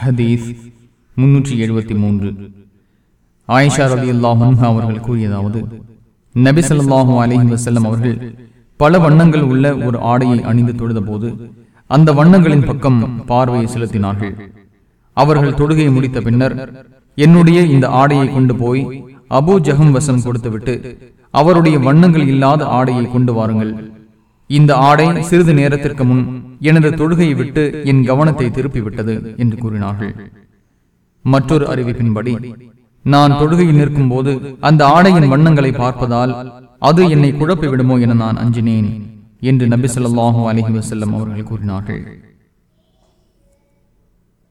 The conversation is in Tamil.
ஹதீஸ் முன்னூற்றி எழுபத்தி மூன்று. ஆயிஷா ரவி அல்லாஹன் அவர்கள் கூறியதாவது நபி ஸல்லல்லாஹு அலைஹி வஸல்லம் அவர்கள் பல வண்ணங்கள் உள்ள ஒரு ஆடையை அணிந்து தொழுதபோது அந்த வண்ணங்களின் பக்கம் பார்வையை செலுத்தினார்கள். அவர்கள் தொழுகையை முடித்த பின்னர் என்னுடைய இந்த ஆடையை கொண்டு போய் அபு ஜஹம் வசம் கொடுத்துவிட்டு அவருடைய வண்ணங்கள் இல்லாத ஆடையை கொண்டு வாருங்கள். இந்த ஆடை சிறிது நேரத்திற்கு முன் எனது தொழுகையை விட்டு என் கவனத்தை திருப்பிவிட்டது என்று கூறினார்கள். மற்றொரு அறிவிப்பின்படி நான் தொழுகையில் நிற்கும் போது அந்த ஆடையின் வண்ணங்களை பார்ப்பதால் அது என்னை குழப்பி விடுமோ என நான் அஞ்சினேன் என்று நபி சொல்லாஹு அலைஹி வசல்லம் அவர்கள் கூறினார்கள்.